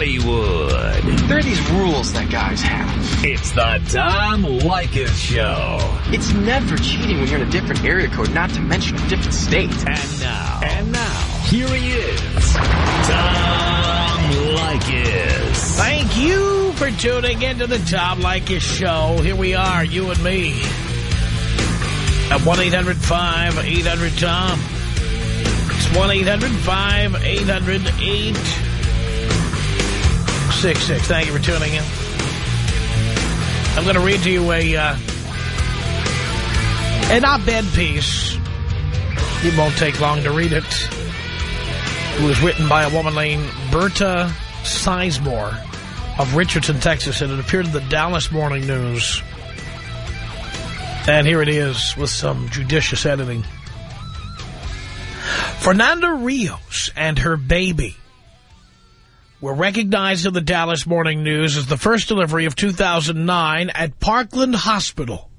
Hollywood. There are these rules that guys have. It's the Tom Leykis Show. It's never cheating when you're in a different area code, not to mention a different state. And now. And now. Here he is. Tom Leykis. Thank you for tuning into the Tom Leykis Show. Here we are, you and me. At 1-800-5800-TOM. It's 1-800-5800-866. Thank you for tuning in. I'm going to read to you a, uh, an op-ed piece. It won't take long to read it. It was written by a woman named Berta Sizemore of Richardson, Texas, and it appeared in the Dallas Morning News. And here it is with some judicious editing. Fernanda Rios and her baby were recognized in the Dallas Morning News as the first delivery of 2009 at Parkland Hospital.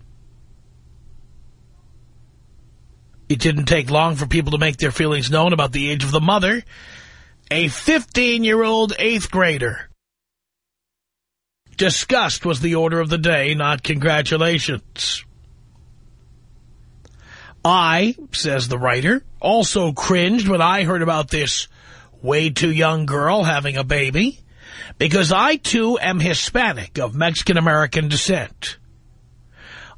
It didn't take long for people to make their feelings known about the age of the mother, a 15-year-old eighth grader. Disgust was the order of the day, not congratulations. I, says the writer, also cringed when I heard about this way too young girl having a baby, because I, too, am Hispanic of Mexican-American descent.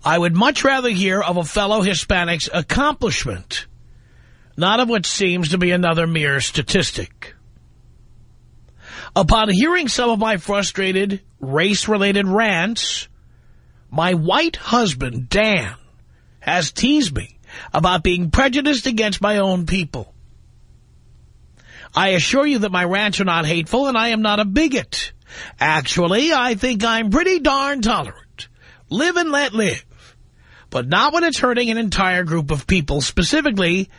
I would much rather hear of a fellow Hispanic's accomplishment, not of what seems to be another mere statistic. Upon hearing some of my frustrated, race-related rants, my white husband, Dan, has teased me about being prejudiced against my own people. I assure you that my rants are not hateful and I am not a bigot. Actually, I think I'm pretty darn tolerant. Live and let live. But not when it's hurting an entire group of people, specifically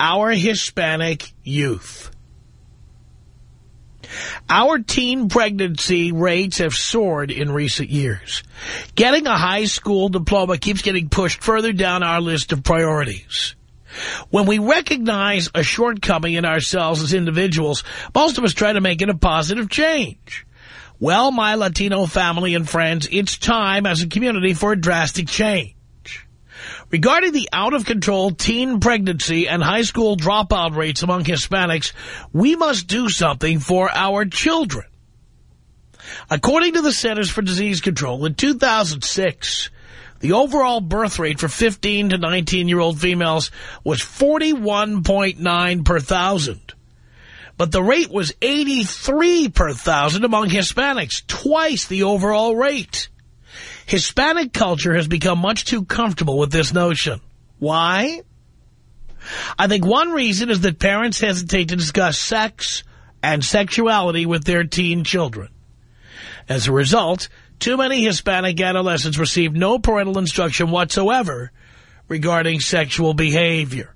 our Hispanic youth. Our teen pregnancy rates have soared in recent years. Getting a high school diploma keeps getting pushed further down our list of priorities. When we recognize a shortcoming in ourselves as individuals, most of us try to make it a positive change. Well, my Latino family and friends, it's time as a community for a drastic change. Regarding the out-of-control teen pregnancy and high school dropout rates among Hispanics, we must do something for our children. According to the Centers for Disease Control, in 2006, the overall birth rate for 15 to 19-year-old females was 41.9 per thousand. But the rate was 83 per thousand among Hispanics, twice the overall rate. Hispanic culture has become much too comfortable with this notion. Why? I think one reason is that parents hesitate to discuss sex and sexuality with their teen children. As a result, too many Hispanic adolescents receive no parental instruction whatsoever regarding sexual behavior.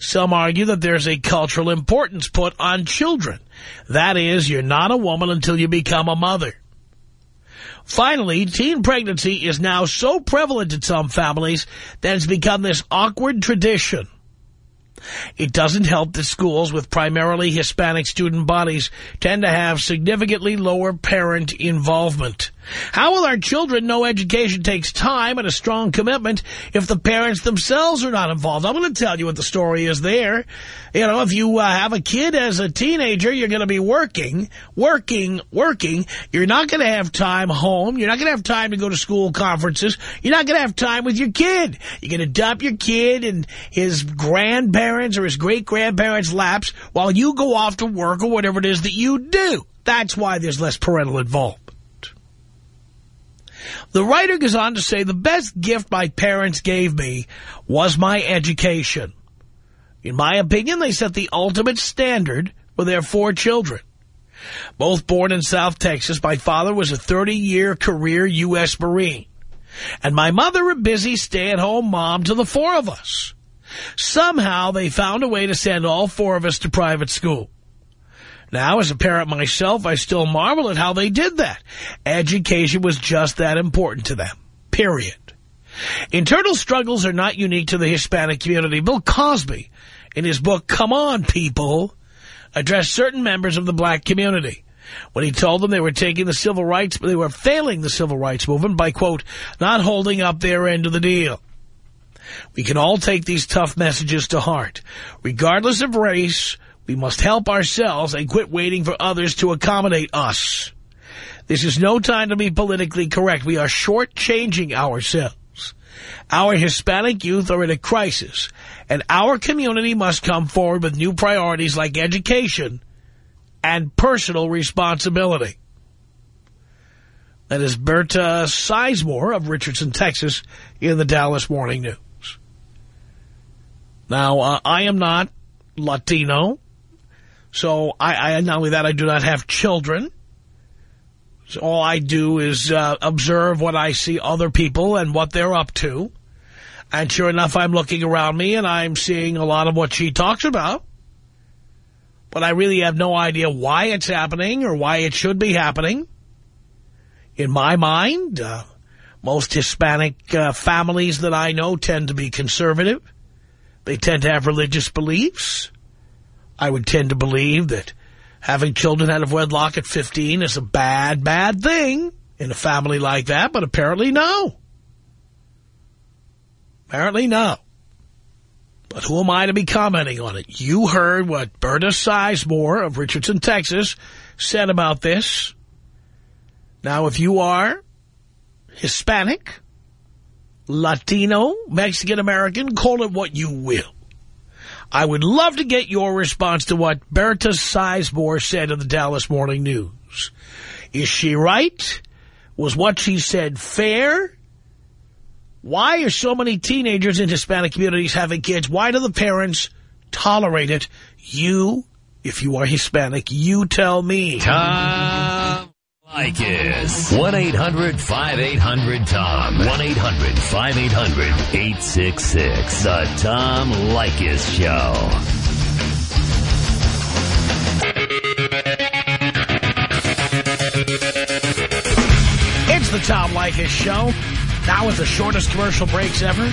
Some argue that there's a cultural importance put on children. That is, you're not a woman until you become a mother. Finally, teen pregnancy is now so prevalent in some families that it's become this awkward tradition. It doesn't help that schools with primarily Hispanic student bodies tend to have significantly lower parent involvement. How will our children know education takes time and a strong commitment if the parents themselves are not involved? I'm going to tell you what the story is there. You know, if you uh, have a kid as a teenager, you're going to be working, working, working. You're not going to have time home. You're not going to have time to go to school conferences. You're not going to have time with your kid. You're going to dump your kid in his grandparents or his great-grandparents' laps while you go off to work or whatever it is that you do. That's why there's less parental involvement. The writer goes on to say, the best gift my parents gave me was my education. In my opinion, they set the ultimate standard for their four children. Both born in South Texas, my father was a 30-year career U.S. Marine. And my mother a busy stay-at-home mom to the four of us. Somehow they found a way to send all four of us to private school. Now, as a parent myself, I still marvel at how they did that. Education was just that important to them. Period. Internal struggles are not unique to the Hispanic community. Bill Cosby, in his book, Come On, People, addressed certain members of the black community. when he told them they were taking the civil rights, but they were failing the civil rights movement by, quote, not holding up their end of the deal. We can all take these tough messages to heart. Regardless of race, we must help ourselves and quit waiting for others to accommodate us. This is no time to be politically correct. We are shortchanging ourselves. Our Hispanic youth are in a crisis, and our community must come forward with new priorities like education and personal responsibility. That is Berta Sizemore of Richardson, Texas, in the Dallas Morning News. Now, uh, I am not Latino, so I, I, not only that, I do not have children. So all I do is uh, observe what I see other people and what they're up to. And sure enough, I'm looking around me and I'm seeing a lot of what she talks about. But I really have no idea why it's happening or why it should be happening. In my mind, uh, most Hispanic uh, families that I know tend to be conservative. They tend to have religious beliefs. I would tend to believe that having children out of wedlock at 15 is a bad, bad thing in a family like that, but apparently no. Apparently no. But who am I to be commenting on it? You heard what Berta Sizemore of Richardson, Texas said about this. Now, if you are Hispanic, Latino, Mexican-American, call it what you will. I would love to get your response to what Berta Sizemore said in the Dallas Morning News. Is she right? Was what she said fair? Why are so many teenagers in Hispanic communities having kids? Why do the parents tolerate it? You, if you are Hispanic, you tell me. Tom Leykis. 1-800-5800-TOM. 1-800-5800-866. The Tom Leykis Show. It's the Tom Leykis Show. Now with the shortest commercial breaks ever.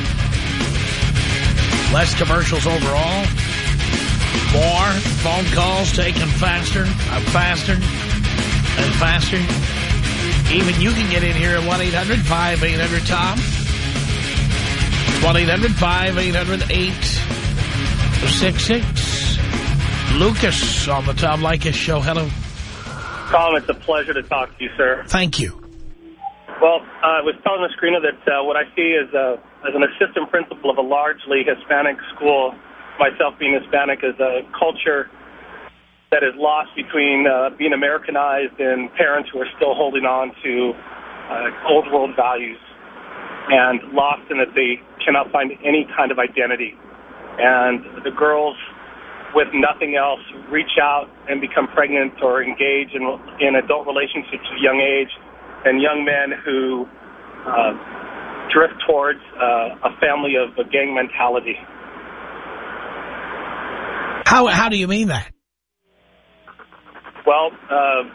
Less commercials overall. More phone calls taken faster and faster and faster. Even you can get in here at 1-800-5800-TOM. 1-800-5800-866. Lucas on the Tom Leykis Show. Hello. Tom, it's a pleasure to talk to you, sir. Thank you. Well, uh, I was telling the screener that uh, what I see is uh, as an assistant principal of a largely Hispanic school, myself being Hispanic, is a culture that is lost between uh, being Americanized and parents who are still holding on to uh, old world values and lost in that they cannot find any kind of identity. And the girls with nothing else reach out and become pregnant or engage in, in adult relationships at a young age and young men who uh, drift towards uh, a family of a gang mentality. How, how do you mean that? Well, uh,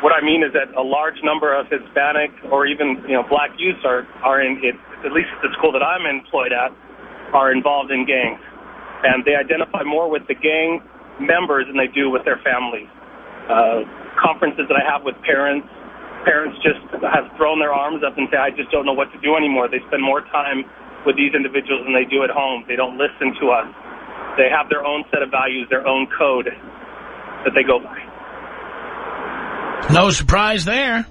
what I mean is that a large number of Hispanic or even you know black youths are are in it, at least at the school that I'm employed at are involved in gangs, and they identify more with the gang members than they do with their families. Uh, conferences that I have with parents, parents just have thrown their arms up and say, "I just don't know what to do anymore." They spend more time with these individuals than they do at home. They don't listen to us. They have their own set of values, their own code that they go by. No surprise there.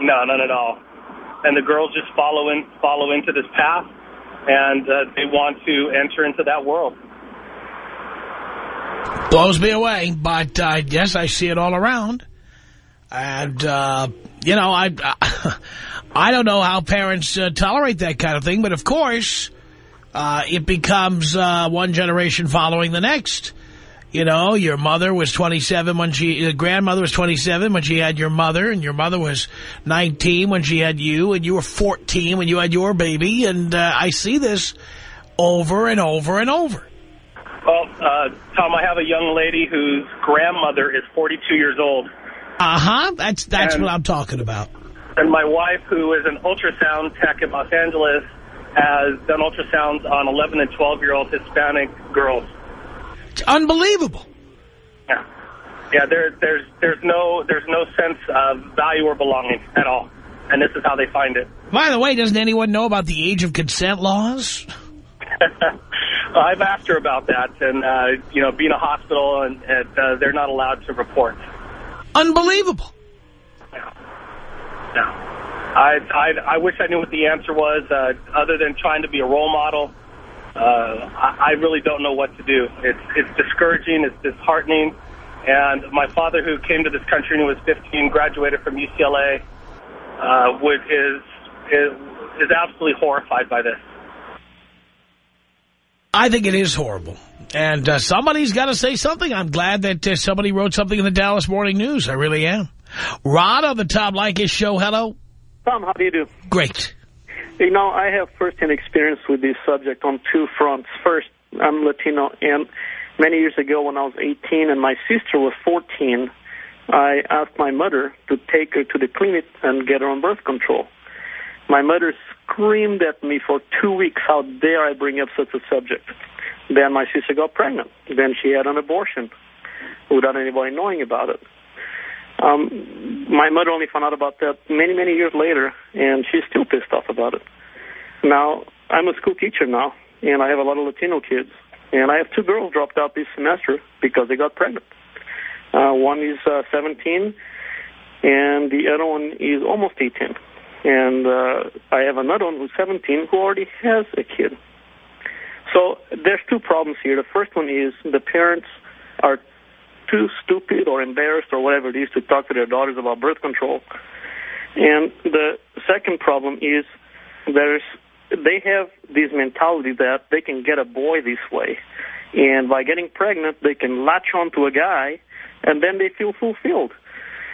No, none at all. And the girls just follow in, follow into this path, and uh, they want to enter into that world. Blows me away, but uh, yes, I see it all around. And, uh, you know, I, I don't know how parents uh, tolerate that kind of thing, but of course, uh, it becomes uh, one generation following the next. You know, your mother was 27 when she, your grandmother was 27 when she had your mother, and your mother was 19 when she had you, and you were 14 when you had your baby, and uh, I see this over and over and over. Well, uh, Tom, I have a young lady whose grandmother is 42 years old. Uh-huh, that's, that's And- what I'm talking about. And my wife, who is an ultrasound tech in Los Angeles, has done ultrasounds on 11 and 12-year-old Hispanic girls. It's unbelievable. Yeah. Yeah, there, there's there's no there's no sense of value or belonging at all, and this is how they find it. By the way, doesn't anyone know about the age of consent laws? I've asked her about that, and uh, you know, being a hospital, and, and uh, they're not allowed to report. Unbelievable. No. I, I I wish I knew what the answer was, uh, other than trying to be a role model. Uh, I, I really don't know what to do. It's it's discouraging. It's disheartening. And my father, who came to this country when he was 15, graduated from UCLA, uh, would, is, is, is absolutely horrified by this. I think it is horrible. And uh, somebody's got to say something. I'm glad that uh, somebody wrote something in the Dallas Morning News. I really am. Rod on the Tom Leykis show. Hello. Tom, how do you do? Great. You know, I have first-hand experience with this subject on two fronts. First, I'm Latino, and many years ago when I was 18 and my sister was 14, I asked my mother to take her to the clinic and get her on birth control. My mother screamed at me for two weeks, how dare I bring up such a subject. Then my sister got pregnant. Then she had an abortion without anybody knowing about it. Um, my mother only found out about that many, many years later, and she's still pissed off about it. Now, I'm a school teacher now, and I have a lot of Latino kids. And I have two girls dropped out this semester because they got pregnant. Uh, one is uh, 17, and the other one is almost 18. And uh, I have another one who's 17 who already has a kid. So there's two problems here. The first one is the parents are too stupid or embarrassed or whatever it is to talk to their daughters about birth control. And the second problem is there's they have this mentality that they can get a boy this way. And by getting pregnant, they can latch on to a guy, and then they feel fulfilled.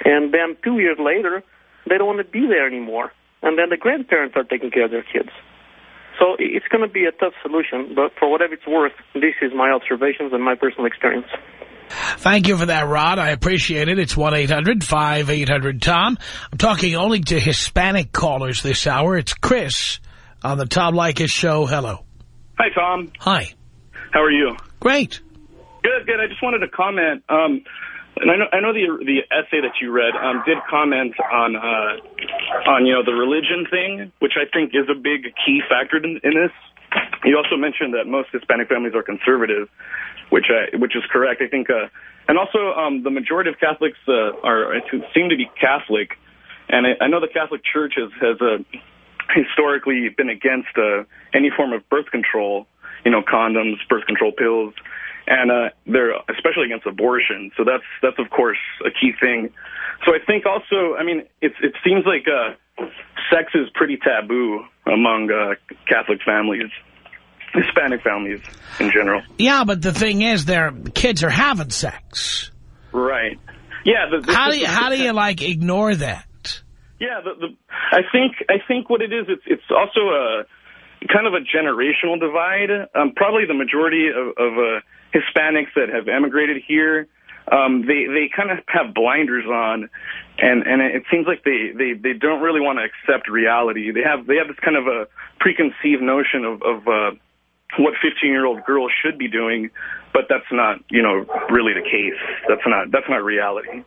And then two years later, they don't want to be there anymore. And then the grandparents are taking care of their kids. So it's going to be a tough solution, but for whatever it's worth, this is my observations and my personal experience. Thank you for that, Rod. I appreciate it. It's 1-800-5800-TOM. I'm talking only to Hispanic callers this hour. It's Chris on the Tom Leykis show. Hello. Hi, Tom. Hi. How are you? Great. Good, good. I just wanted to comment. Um, and I know, I know the the essay that you read um, did comment on uh, on you know the religion thing, which I think is a big key factor in, in this. You also mentioned that most Hispanic families are conservative, which I, which is correct. I think, uh, and also um, the majority of Catholics uh, are seem to be Catholic, and I, I know the Catholic Church has has uh, historically been against uh, any form of birth control, you know, condoms, birth control pills, and uh, they're especially against abortion. So that's that's of course a key thing. So I think also, I mean, it it seems like uh, sex is pretty taboo among uh, Catholic families. Hispanic families in general. Yeah, but the thing is, their kids are having sex. Right. Yeah. The, how do you, how do you like ignore that? Yeah, the, the, I think I think what it is, it's it's also a kind of a generational divide. Um, probably the majority of, of uh, Hispanics that have emigrated here, um, they they kind of have blinders on, and and it seems like they they they don't really want to accept reality. They have they have this kind of a preconceived notion of of uh, what 15 year old girls should be doing, but that's not you know really the case. That's not that's not reality.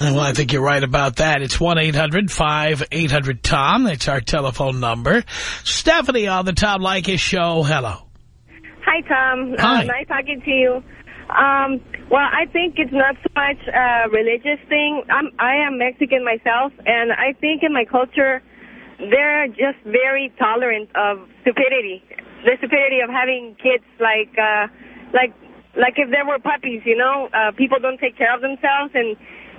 Well, I think you're right about that. It's 1-800-5800-TOM. That's our telephone number. Stephanie on the Tom Leykis show. Hello. Hi, Tom. Hi. Uh, nice talking to you. Um, well, I think it's not so much a religious thing. I'm, I am Mexican myself, and I think in my culture, they're just very tolerant of stupidity. The stupidity of having kids like, uh, like, like if there were puppies, you know, uh, people don't take care of themselves, and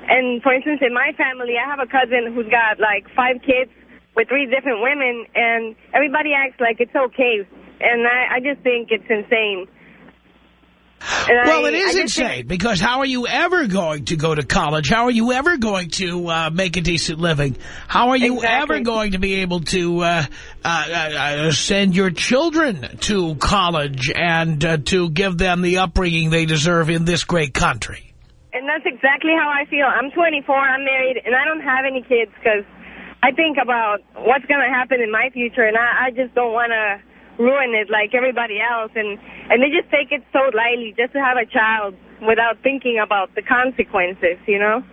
and for instance, in my family, I have a cousin who's got like five kids with three different women, and everybody acts like it's okay. And I, I just think it's insane. And well, I, it is insane think... because how are you ever going to go to college? How are you ever going to uh, make a decent living? How are you exactly. ever going to be able to uh, uh, uh send your children to college and uh, to give them the upbringing they deserve in this great country? And that's exactly how I feel. I'm 24, I'm married, and I don't have any kids because I think about what's going to happen in my future, and I, I just don't want to ruin it like everybody else. And, and they just take it so lightly just to have a child. without thinking about the consequences, you know?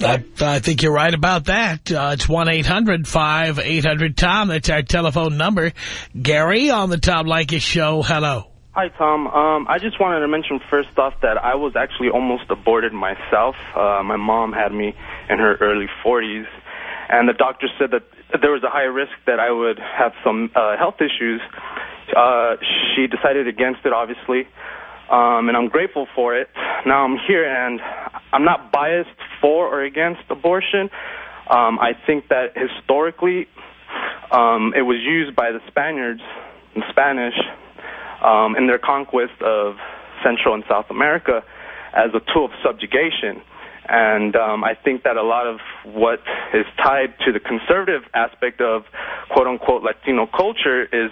I, I think you're right about that. Uh, it's 1-800-5800-TOM. That's our telephone number. Gary on the Tom Leykis show. Hello. Hi, Tom. Um, I just wanted to mention first off that I was actually almost aborted myself. Uh, my mom had me in her early 40s, and the doctor said that there was a high risk that I would have some uh, health issues. Uh, she decided against it, obviously, um, and I'm grateful for it. Now I'm here, and I'm not biased for or against abortion. Um, I think that historically um, it was used by the Spaniards in Spanish um, in their conquest of Central and South America as a tool of subjugation. And um, I think that a lot of what is tied to the conservative aspect of quote-unquote Latino culture is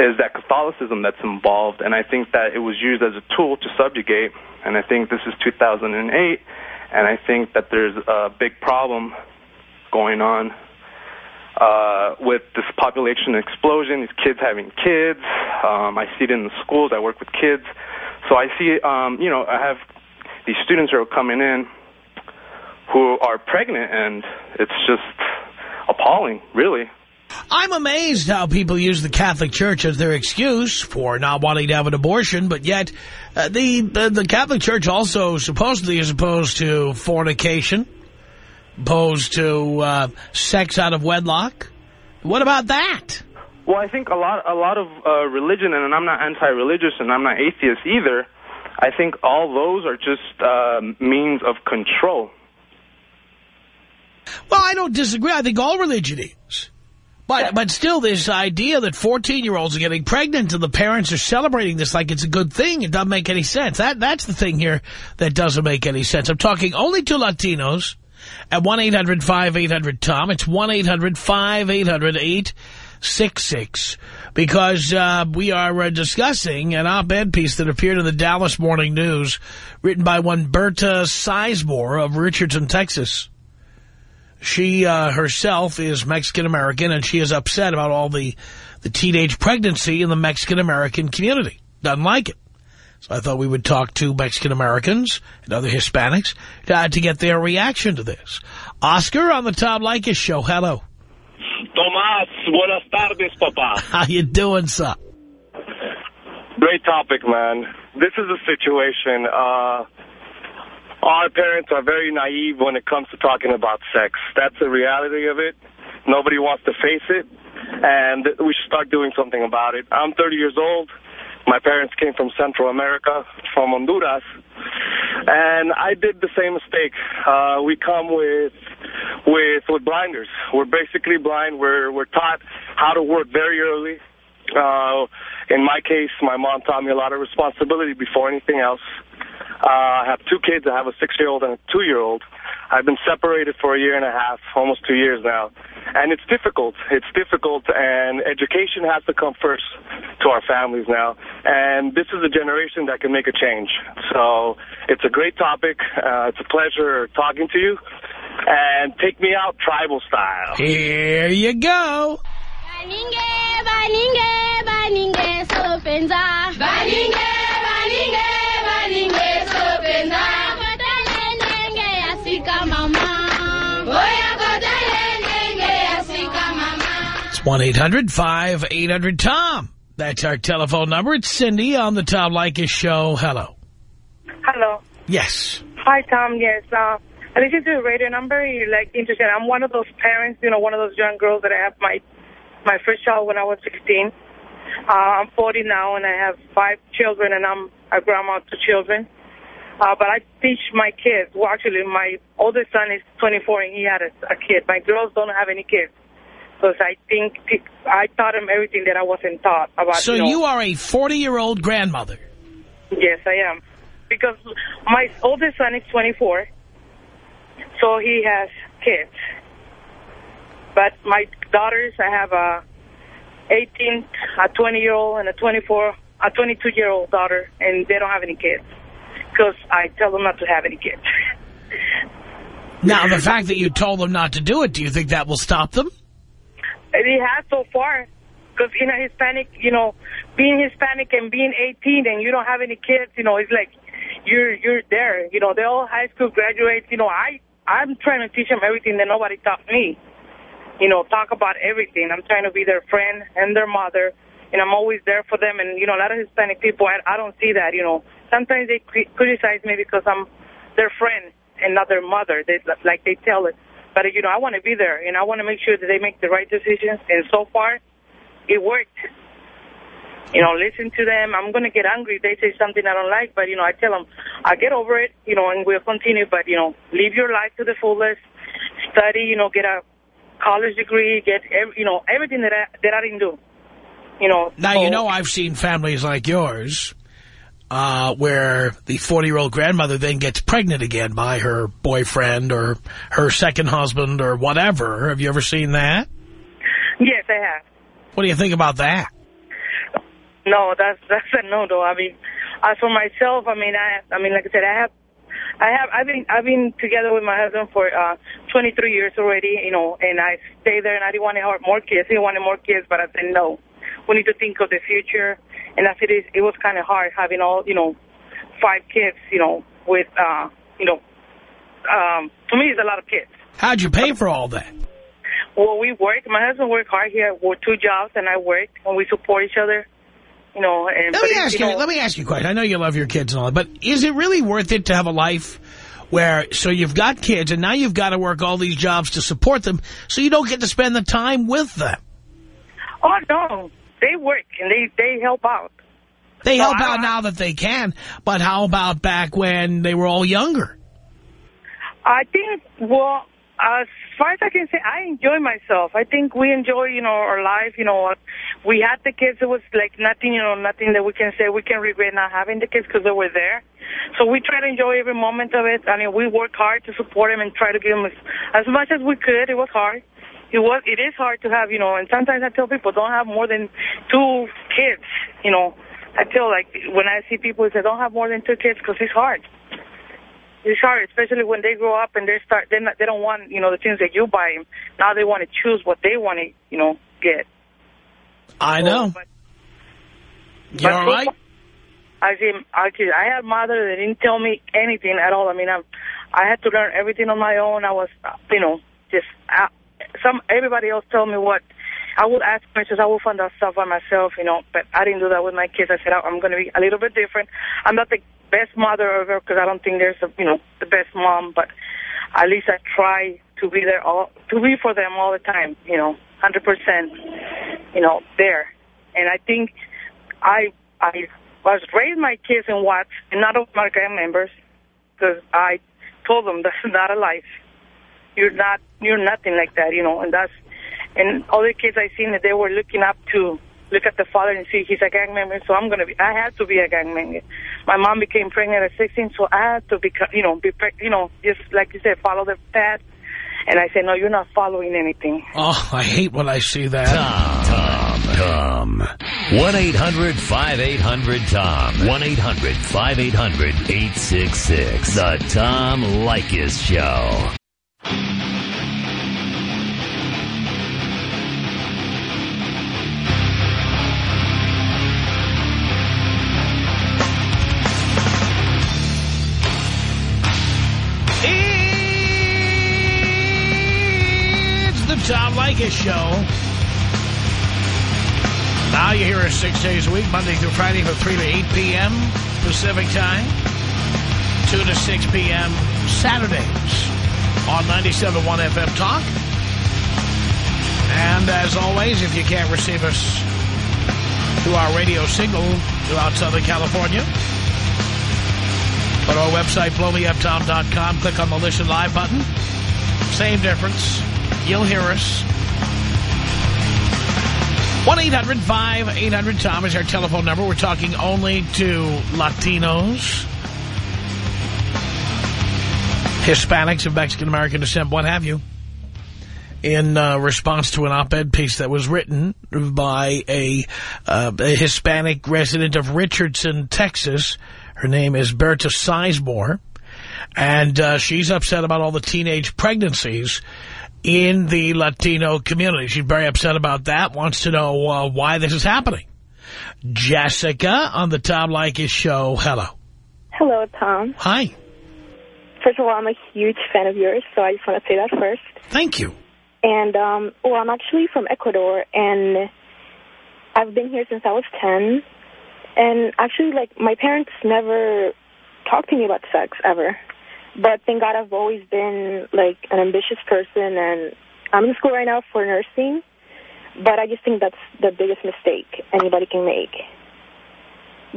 is that Catholicism that's involved. And I think that it was used as a tool to subjugate. And I think this is 2008. And I think that there's a big problem going on uh, with this population explosion, these kids having kids. Um, I see it in the schools. I work with kids. So I see, um, you know, I have these students who are coming in who are pregnant, and it's just appalling, really. I'm amazed how people use the Catholic Church as their excuse for not wanting to have an abortion, but yet uh, the, the, the Catholic Church also supposedly is opposed to fornication, opposed to uh, sex out of wedlock. What about that? Well, I think a lot, a lot of uh, religion, and I'm not anti-religious, and I'm not atheist either. I think all those are just uh, means of control. Well, I don't disagree. I think all religion is. But, but still, this idea that 14-year-olds are getting pregnant and the parents are celebrating this like it's a good thing, it doesn't make any sense. That That's the thing here that doesn't make any sense. I'm talking only to Latinos at 1-800-5800-TOM. It's 1-800-5800-866 because uh, we are uh, discussing an op-ed piece that appeared in the Dallas Morning News written by one Berta Sizemore of Richardson, Texas. She uh, herself is Mexican-American, and she is upset about all the, the teenage pregnancy in the Mexican-American community. Doesn't like it. So I thought we would talk to Mexican-Americans and other Hispanics to, to get their reaction to this. Oscar on the Tom Leykis show. Hello. Tomás, buenas tardes, papá. How you doing, son? Great topic, man. This is a situation... Uh, our parents are very naive when it comes to talking about sex. That's the reality of it. Nobody wants to face it, and we should start doing something about it. I'm 30 years old. My parents came from Central America, from Honduras, and I did the same mistake. Uh, we come with with with blinders. We're basically blind. We're we're taught how to work very early. Uh, in my case, my mom taught me a lot of responsibility before anything else. Uh, I have two kids. I have a six-year-old and a two-year-old. I've been separated for a year and a half, almost two years now. And it's difficult. It's difficult, and education has to come first to our families now. And this is a generation that can make a change. So it's a great topic. Uh, it's a pleasure talking to you. And take me out tribal style. Here you go. Baninge, baninge, baninge, sopenza. 1-800-5800-TOM. That's our telephone number. It's Cindy on the Tom Leykis show. Hello. Hello. Yes. Hi, Tom. Yes. Uh, I listen to the radio number. You're like interested. I'm one of those parents, you know, one of those young girls that I have my my first child when I was 16. Uh, I'm 40 now, and I have five children, and I'm a grandma to children. Uh, but I teach my kids. Well, actually, my oldest son is 24, and he had a, a kid. My girls don't have any kids. Because I think I taught them everything that I wasn't taught about. So you, know, you are a 40-year-old grandmother. Yes, I am. Because my oldest son is 24, so he has kids. But my daughters, I have a 18, a 20-year-old, and a 24, a 22-year-old daughter, and they don't have any kids because I tell them not to have any kids. Now, the fact that you told them not to do it, do you think that will stop them? It has so far. Because in a Hispanic, you know, being Hispanic and being 18 and you don't have any kids, you know, it's like you're you're there. You know, they're all high school graduates. You know, I I'm trying to teach them everything that nobody taught me. You know, talk about everything. I'm trying to be their friend and their mother, and I'm always there for them. And you know, a lot of Hispanic people, I, I don't see that. You know, sometimes they criticize me because I'm their friend and not their mother. They like they tell it. But you know, I want to be there, and I want to make sure that they make the right decisions. And so far, it worked. You know, listen to them. I'm going to get angry if they say something I don't like, but, you know, I tell them, I'll get over it, you know, and we'll continue. But, you know, live your life to the fullest. Study, you know, get a college degree, get, every, you know, everything that I, that I didn't do. You know. Now, so, you know I've seen families like yours uh, where the 40-year-old grandmother then gets pregnant again by her boyfriend or her second husband or whatever. Have you ever seen that? Yes, I have. What do you think about that? No, that's that's a no though. I mean, as for myself, I mean, I I mean, like I said, I have, I have, I've been I've been together with my husband for uh 23 years already, you know, and I stay there, and I didn't want to have more kids. He wanted more kids, but I said no. We need to think of the future, and as it is, it was kind of hard having all, you know, five kids, you know, with, uh, you know, um, to me, it's a lot of kids. How'd you pay for all that? Well, we work. My husband worked hard. He had two jobs, and I work, and we support each other. You know, and let me ask you. Know, let me ask you a question. I know you love your kids and all that, but is it really worth it to have a life where so you've got kids and now you've got to work all these jobs to support them, so you don't get to spend the time with them? Oh no, they work and they they help out. They so help out now that they can, but how about back when they were all younger? I think well, as far as I can say, I enjoy myself. I think we enjoy, you know, our life. You know, we had the kids. It was like nothing, you know, nothing that we can say we can regret not having the kids because they were there. So we try to enjoy every moment of it. I mean, we work hard to support them and try to give them as, as much as we could. It was hard. It was. It is hard to have, you know, and sometimes I tell people don't have more than two kids. You know, I tell like when I see people say don't have more than two kids because it's hard. It's hard, especially when they grow up and they start. They they don't want you know the things that you buy them. Now they want to choose what they want to you know get. I know. but, you all right? I see. I I had a mother that didn't tell me anything at all. I mean, I I had to learn everything on my own. I was you know just some everybody else told me what. I would ask questions. I would find out stuff by myself, you know, but I didn't do that with my kids. I said, oh, I'm going to be a little bit different. I'm not the best mother ever because I don't think there's a, you know, the best mom, but at least I try to be there all, to be for them all the time, you know, 100%, you know, there. And I think I, I was raised my kids in Watts and not of my gang members because I told them that's not a life. You're not, you're nothing like that, you know, and that's, and other kids I seen that they were looking up to look at the father and see he's a gang member, so I'm going to be, I had to be a gang member. My mom became pregnant at 16, so I had to become, you know, be, you know, just like you said, follow the path. And I said, no, you're not following anything. Oh, I hate when I see that. Tom, Tom, Tom. 1-800-5800-TOM. 1-800-5800-866. The Tom Leykis Show. Tom Leykis Show. Now you hear us six days a week, Monday through Friday from 3 to 8 p.m. Pacific Time, 2 to 6 p.m. Saturdays on 97.1 FM Talk. And as always, if you can't receive us through our radio signal throughout Southern California, go to our website, blowmeuptom.com, click on the Listen Live button. Same difference. You'll hear us. 1-800-5800-TOM is our telephone number. We're talking only to Latinos, Hispanics of Mexican-American descent, what have you, in uh, response to an op-ed piece that was written by a, uh, a Hispanic resident of Richardson, Texas. Her name is Berta Sizemore, and uh, she's upset about all the teenage pregnancies in the Latino community. She's very upset about that, wants to know uh, why this is happening. Jessica on the Tom Leykis show. Hello. Hello, Hello, Tom. Hi. First of all, I'm a huge fan of yours, so I just want to say that first. Thank you. And, um, well, I'm actually from Ecuador, and I've been here since I was 10. And actually, like, my parents never talked to me about sex, ever. But thank God I've always been, like, an ambitious person, and I'm in school right now for nursing. But I just think that's the biggest mistake anybody can make.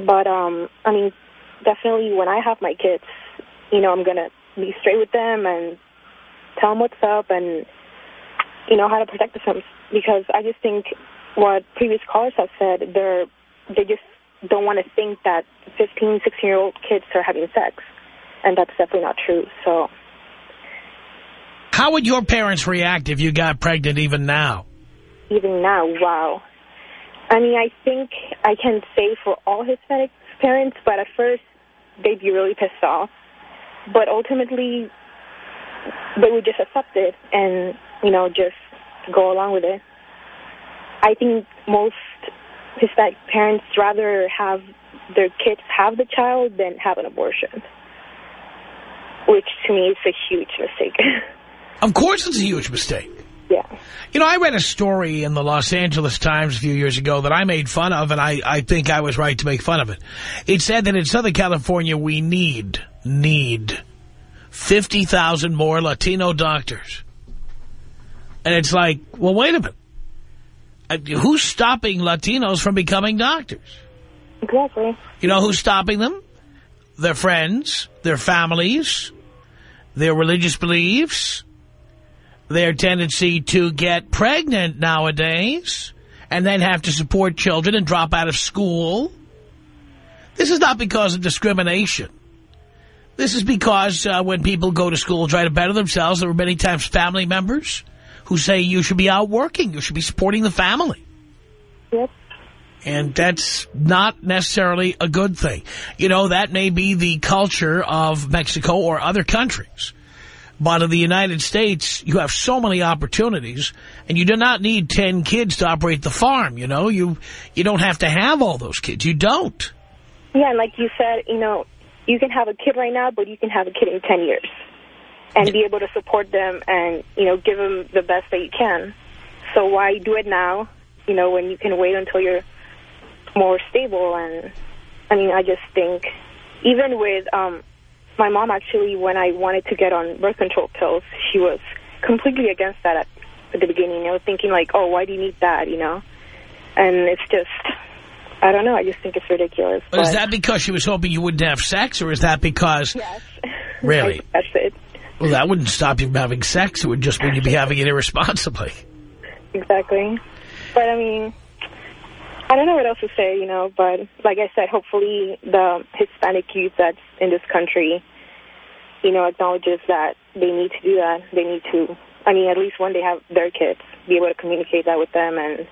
But, um, I mean, definitely when I have my kids, you know, I'm to be straight with them and tell them what's up and, you know, how to protect them. Because I just think what previous callers have said, they're, they just don't want to think that 15, 16-year-old kids are having sex. And that's definitely not true. So, How would your parents react if you got pregnant even now? even now, wow. I mean, I think I can say for all Hispanic parents, but at first they'd be really pissed off. But ultimately, they would just accept it and, you know, just go along with it. I think most Hispanic parents rather have their kids have the child than have an abortion, which to me is a huge mistake. Of course it's a huge mistake. yeah. You know, I read a story in the Los Angeles Times a few years ago that I made fun of, and I, I think I was right to make fun of it. It said that in Southern California we need, need 50,000 more Latino doctors. And it's like, well, wait a minute. Uh, Who's stopping Latinos from becoming doctors? Exactly. You know who's stopping them? Their friends, their families, their religious beliefs, their tendency to get pregnant nowadays and then have to support children and drop out of school. This is not because of discrimination. This is because uh, when people go to school try to better themselves, there are many times family members who say you should be out working, you should be supporting the family. Yep. And that's not necessarily a good thing. You know, that may be the culture of Mexico or other countries. But in the United States, you have so many opportunities, and you do not need 10 kids to operate the farm, you know? You, you don't have to have all those kids. You don't. Yeah, and like you said, you know, you can have a kid right now, but you can have a kid in 10 years and be able to support them and, you know, give them the best that you can. So why do it now, you know, when you can wait until you're more stable? And, I mean, I just think, even with um, my mom, actually, when I wanted to get on birth control pills, she was completely against that at, at the beginning, you know, thinking like, oh, why do you need that, you know? And it's just, I don't know, I just think it's ridiculous. Is that because she was hoping you wouldn't have sex, or is that because... Yes. Really? That's it. Well, that wouldn't stop you from having sex. It would just mean you'd be having it irresponsibly. Exactly. But, I mean, I don't know what else to say, you know, but like I said, hopefully the Hispanic youth that's in this country, you know, acknowledges that they need to do that. They need to, I mean, at least when they have their kids, be able to communicate that with them. And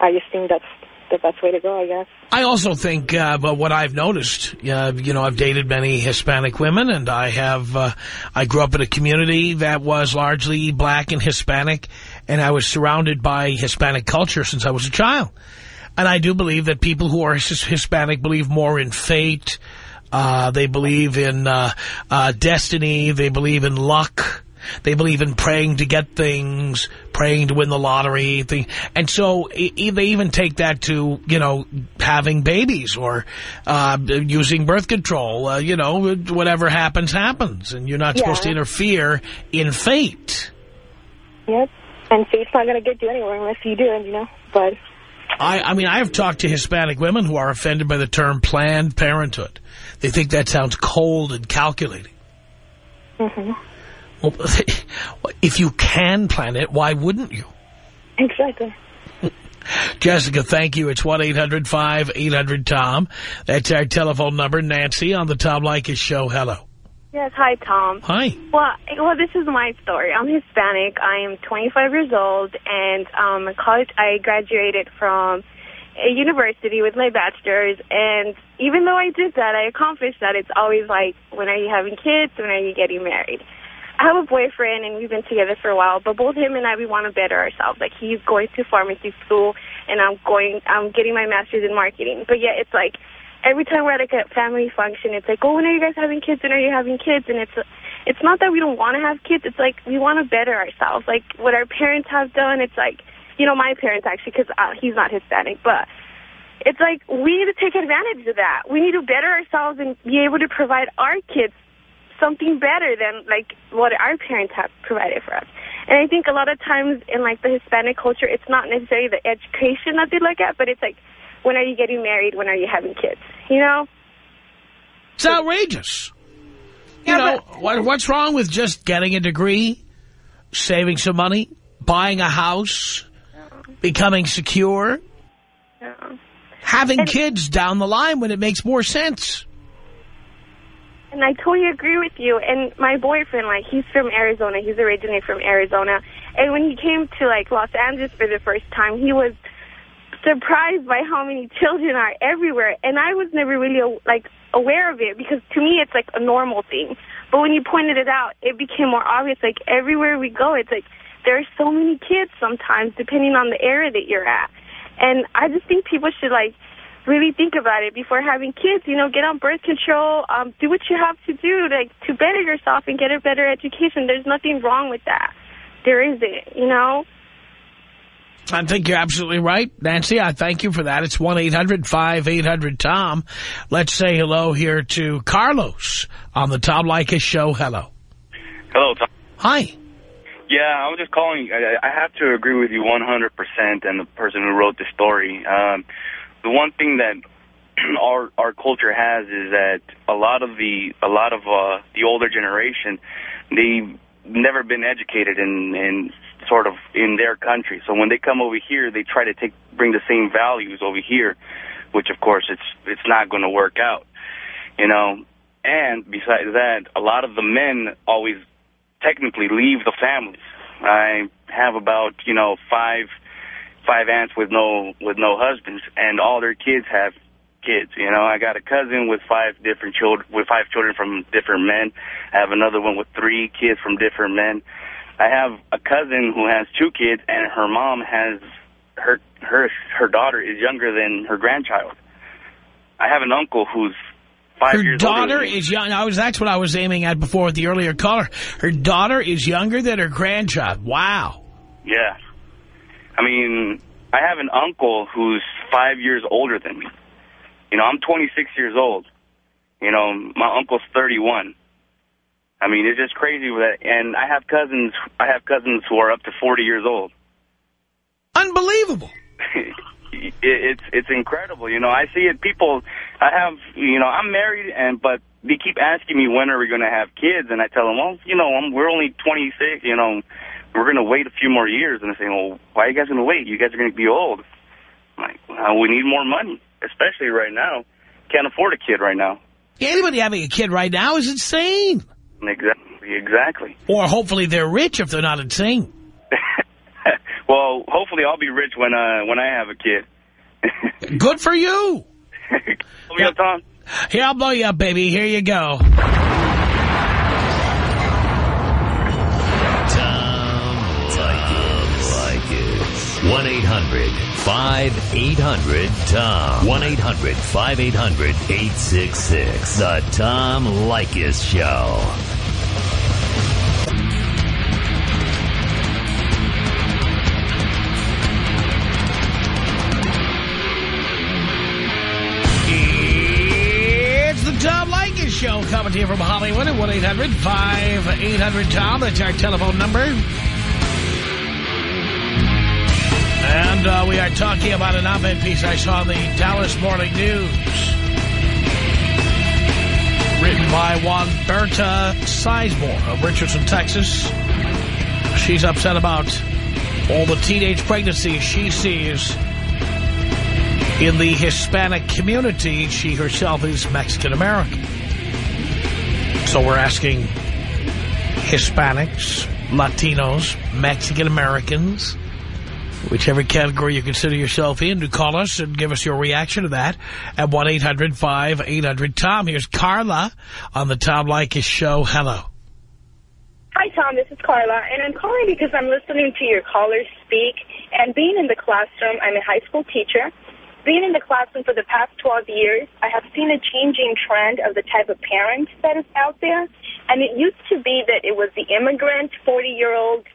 I just think that's the best way to go, I guess. I also think, uh, but what I've noticed, uh, you know, I've dated many Hispanic women, and I have, uh, I grew up in a community that was largely black and Hispanic, and I was surrounded by Hispanic culture since I was a child. And I do believe that people who are Hispanic believe more in fate, uh, they believe in uh, uh, destiny, they believe in luck, they believe in praying to get things, praying to win the lottery. Thing. And so e they even take that to, you know, having babies or uh, using birth control. Uh, you know, whatever happens, happens. And you're not Yeah. supposed to interfere in fate. Yep. And fate's not going to get you anywhere unless you do it, you know. But I, I mean, I have talked to Hispanic women who are offended by the term Planned Parenthood. They think that sounds cold and calculating. hmm Well, if you can plan it, why wouldn't you? exactly. Jessica, thank you. It's 1-800-5800-TOM. That's our telephone number. Nancy on the Tom Leykis show. Hello. Yes, hi, Tom. Hi. Well, well, this is my story. I'm Hispanic. I am 25 years old, and um, college I graduated from a university with my bachelor's. And even though I did that, I accomplished that. It's always like, when are you having kids? When are you getting married? I have a boyfriend, and we've been together for a while. But both him and I, we want to better ourselves. Like he's going to pharmacy school, and I'm going, I'm getting my master's in marketing. But yet, it's like every time we're at like a family function, it's like, oh, when are you guys having kids? When are you having kids? And it's it's not that we don't want to have kids. It's like we want to better ourselves. Like what our parents have done, it's like, you know, my parents actually, because uh, he's not Hispanic, but it's like we need to take advantage of that. We need to better ourselves and be able to provide our kids something better than like what our parents have provided for us. And I think a lot of times in like the Hispanic culture, it's not necessarily the education that they look at, but it's like, when are you getting married? When are you having kids? You know? It's outrageous. You Yeah, know, what, what's wrong with just getting a degree, saving some money, buying a house, becoming secure, having kids down the line when it makes more sense? And I totally agree with you. And my boyfriend, like, he's from Arizona. He's originally from Arizona. And when he came to, like, Los Angeles for the first time, he was surprised by how many children are everywhere. And I was never really, like, aware of it because to me it's, like, a normal thing. But when you pointed it out, it became more obvious. Like, everywhere we go, it's like there are so many kids sometimes, depending on the area that you're at. And I just think people should, like, really think about it before having kids. You know, get on birth control. Um, do what you have to do like, to better yourself and get a better education. There's nothing wrong with that. There isn't. You know. I think you're absolutely right, Nancy. I thank you for that. It's 1-800-5800-TOM. Let's say hello here to Carlos on the Tom Leykis show. Hello. Hello, Tom. Hi. Yeah, I was just calling. I, I have to agree with you 100% and the person who wrote the story. Um, the one thing that our our culture has is that a lot of the a lot of uh, the older generation, they've never been educated in in sort of in their country. So when they come over here, they try to take bring the same values over here, which of course it's it's not going to work out, you know. And besides that, a lot of the men always technically leave the families. I have about you know five five aunts with no with no husbands, and all their kids have kids. You know, I got a cousin with five different children with five children from different men. I have another one with three kids from different men. I have a cousin who has two kids, and her mom has her her her daughter is younger than her grandchild. I have an uncle who's five Her years older daughter than me. is young. I was, that's what I was aiming at before with the earlier caller. Her daughter is younger than her grandchild. Wow. Yeah. I mean, I have an uncle who's five years older than me. You know, I'm 26 years old. You know, my uncle's 31. I mean, it's just crazy with that. And I have cousins. I have cousins who are up to 40 years old. Unbelievable. it, it's it's incredible. You know, I see it. People, I have, you know, I'm married, and but they keep asking me when are we going to have kids, and I tell them, well, you know, I'm, we're only 26. You know, we're going to wait a few more years, and they say, well, why are you guys going to wait? You guys are going to be old. I'm like, well, we need more money, especially right now. Can't afford a kid right now. Anybody having a kid right now is insane. Exactly, exactly. Or hopefully they're rich if they're not insane. Well, hopefully I'll be rich when uh when I have a kid. Good for you. Blow me up, Tom. Here, I'll blow you up, baby. Here you go. Tom Leykis. 1-800-5800-TOM. 1-800-5800-866. The Tom Leykis Show. Show coming to you from Hollywood at 1-800-5800-TOM. That's our telephone number. And uh, we are talking about an op-ed piece I saw in the Dallas Morning News. Written by Juan Berta Sizemore of Richardson, Texas. She's upset about all the teenage pregnancies she sees in the Hispanic community. She herself is Mexican-American. So we're asking Hispanics, Latinos, Mexican-Americans, whichever category you consider yourself in, to call us and give us your reaction to that at 1-800-5800-TOM. Here's Carla on the Tom Leykis Show. Hello. Hi, Tom. This is Carla, and I'm calling because I'm listening to your callers speak. And being in the classroom, I'm a high school teacher, being in the classroom for the past 12 years, I have seen a changing trend of the type of parent that is out there. And it used to be that it was the immigrant, 40-year-old,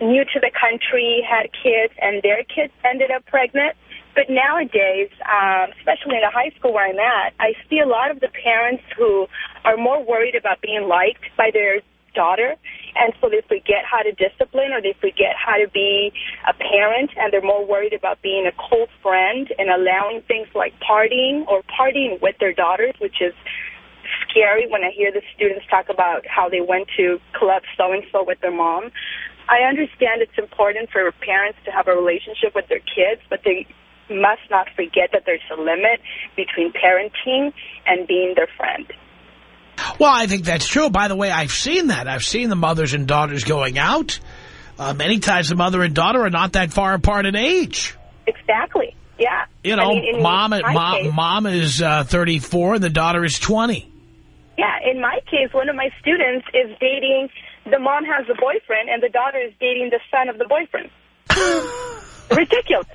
new to the country, had kids, and their kids ended up pregnant. But nowadays, um, especially in the high school where I'm at, I see a lot of the parents who are more worried about being liked by their daughter. And so they forget how to discipline or they forget how to be a parent and they're more worried about being a cool friend and allowing things like partying or partying with their daughters, which is scary when I hear the students talk about how they went to club so-and-so with their mom. I understand it's important for parents to have a relationship with their kids, but they must not forget that there's a limit between parenting and being their friend. Well, I think that's true. By the way, I've seen that. I've seen the mothers and daughters going out. Uh, many times the mother and daughter are not that far apart in age. Exactly. Yeah. You know, I mean, mom, mom, case- mom is uh, 34 and the daughter is 20. Yeah, in my case, one of my students is dating, the mom has a boyfriend, and the daughter is dating the son of the boyfriend. ridiculous.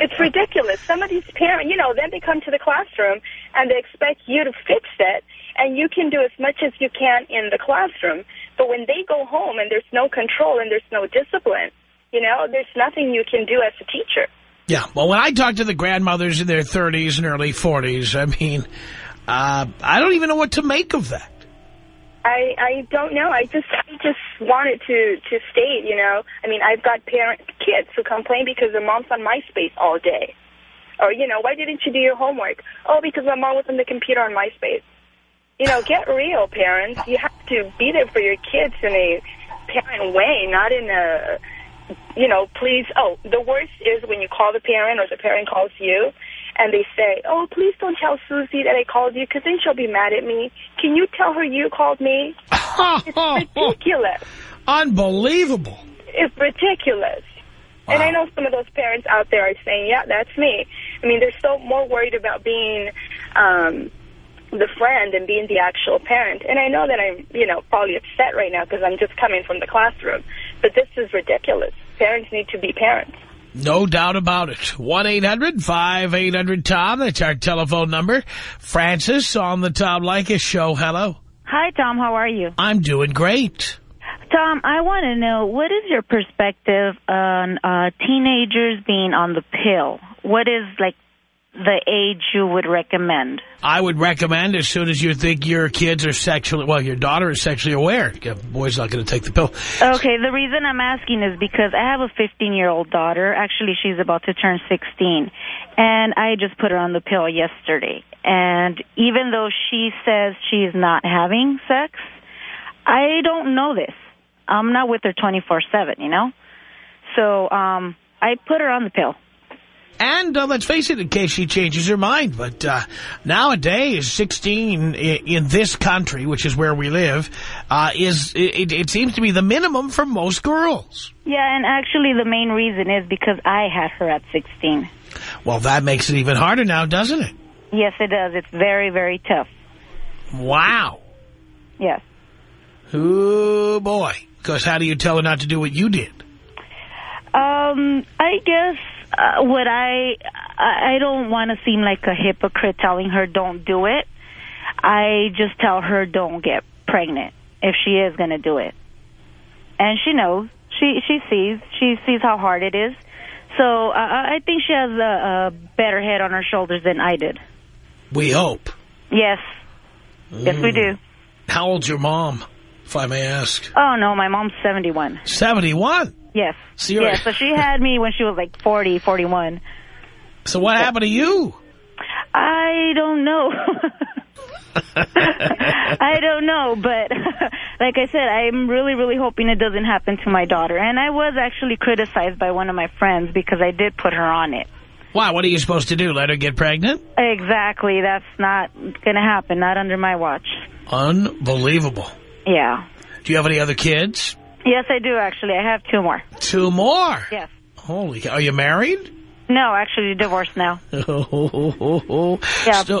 It's ridiculous. Some of these parents, you know, then they come to the classroom, and they expect you to fix it, and you can do as much as you can in the classroom. But when they go home and there's no control and there's no discipline, you know, there's nothing you can do as a teacher. Yeah, well, when I talk to the grandmothers in their 30s and early 40s, I mean, uh, I don't even know what to make of that. I I don't know. I just I just wanted to to state, you know. I mean, I've got parent kids who complain because their mom's on MySpace all day, or you know, why didn't you do your homework? Oh, because my mom was on the computer on MySpace. You know, get real, parents. You have to be there for your kids in a parent way, not in a you know, please. Oh, the worst is when you call the parent or the parent calls you and they say, oh, please don't tell Susie that I called you because then she'll be mad at me. Can you tell her you called me? it's ridiculous. Unbelievable. It's ridiculous. And I know some of those parents out there are saying, yeah, that's me. I mean, they're so more worried about being um, the friend and being the actual parent. And I know that I'm, you know, probably upset right now because I'm just coming from the classroom. But this is ridiculous. Parents need to be parents. No doubt about it. 1-800-5800-TOM. That's our telephone number. Francis on the Tom Leykis show. Hello. Hi, Tom. How are you? I'm doing great. Tom, I want to know, what is your perspective on uh, teenagers being on the pill? What is, like, the age you would recommend? I would recommend as soon as you think your kids are sexually, well, your daughter is sexually aware. A boy's not going to take the pill. Okay, the reason I'm asking is because I have a 15-year-old daughter. Actually, she's about to turn 16. And I just put her on the pill yesterday. And even though she says she's not having sex, I don't know this. I'm not with her 24-7, you know? So um, I put her on the pill. And uh, let's face it, in case she changes her mind. But uh, nowadays, 16 in, in this country, which is where we live, uh, is it, it seems to be the minimum for most girls. Yeah, and actually the main reason is because I had her at 16. Well, that makes it even harder now, doesn't it? Yes, it does. It's very, very tough. Wow. Yes. Oh, boy. Because how do you tell her not to do what you did? Um, I guess uh, what I I don't want to seem like a hypocrite telling her don't do it. I just tell her don't get pregnant if she is going to do it. And she knows. She she sees. She sees how hard it is. So uh, I think she has a, a better head on her shoulders than I did. We hope. Yes. Yes, we do. How old's your mom, if I may ask? Oh, no, my mom's 71. 71? Yes. So yeah, so she had me when she was like 40, 41. So what happened to you? I don't know. I don't know, but like I said, I'm really, really hoping it doesn't happen to my daughter. And I was actually criticized by one of my friends because I did put her on it. Why? What are you supposed to do? Let her get pregnant? Exactly. That's not going to happen. Not under my watch. Unbelievable. Yeah. Do you have any other kids? Yes, I do, actually. I have two more. Two more? Yes. Holy cow. Are you married? No, actually divorced now. yeah. Yeah,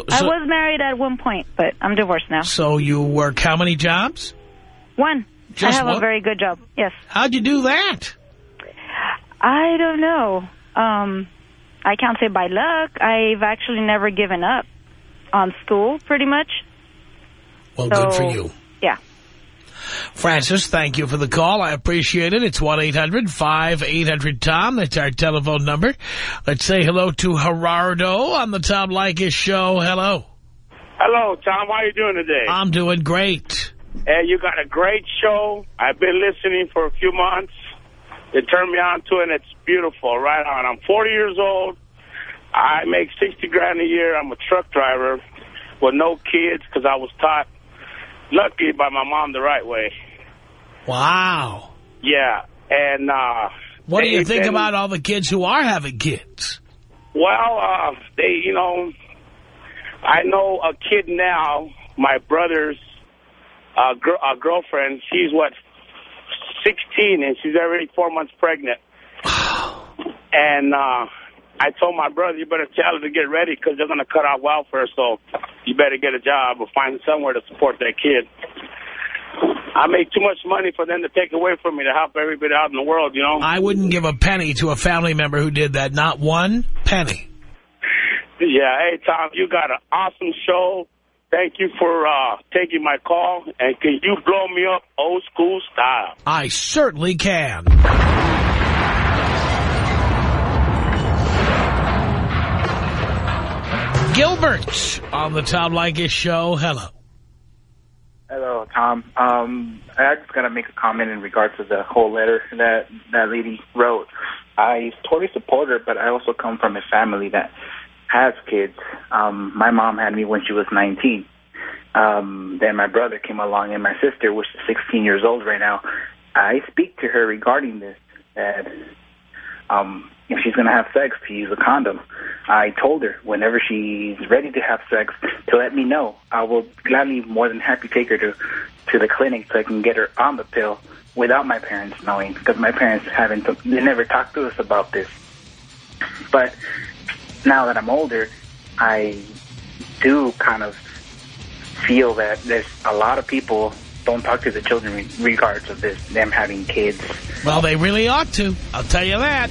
I was married at one point, but I'm divorced now. So you work how many jobs? One. Just I have one? a very good job. Yes. How'd you do that? I don't know. Um, I can't say by luck. I've actually never given up on school, pretty much. Well, So, good for you. Francis, thank you for the call. I appreciate it. It's 1-800-5800-TOM. That's our telephone number. Let's say hello to Gerardo on the Tom Leykis show. Hello. Hello, Tom. How are you doing today? I'm doing great. Hey, you got a great show. I've been listening for a few months. They turned me on to it, and it's beautiful. Right on. I'm 40 years old. I make 60 grand a year. I'm a truck driver with no kids because I was taught, lucky, by my mom the right way. Wow. Yeah. And, uh... What do you think they- about all the kids who are having kids? Well, uh, they, you know, I know a kid now, my brother's uh, gr uh, girlfriend, she's, what, 16, and she's already four months pregnant. and uh, I told my brother, you better tell her to get ready because they're going to cut out welfare, so you better get a job or find somewhere to support that kid. I make too much money for them to take away from me to help everybody out in the world, you know? I wouldn't give a penny to a family member who did that. Not one penny. Yeah, hey, Tom, you got an awesome show. Thank you for uh, taking my call. And can you blow me up old school style? I certainly can. Gilbert on the Tom Leykis show. Hello. Hello, Tom. Um, I just got to make a comment in regards to the whole letter that that lady wrote. I totally support her, but I also come from a family that has kids. Um, my mom had me when she was 19. Um, then my brother came along, and my sister, which is 16 years old right now. I speak to her regarding this that um, if she's going to have sex, to use a condom. I told her whenever she's ready to have sex to let me know. I will gladly, more than happy, take her to to the clinic so I can get her on the pill without my parents knowing, because my parents haven't, they never talked to us about this. But now that I'm older, I do kind of feel that there's a lot of people don't talk to the children regards of this, them having kids. Well, they really ought to. I'll tell you that.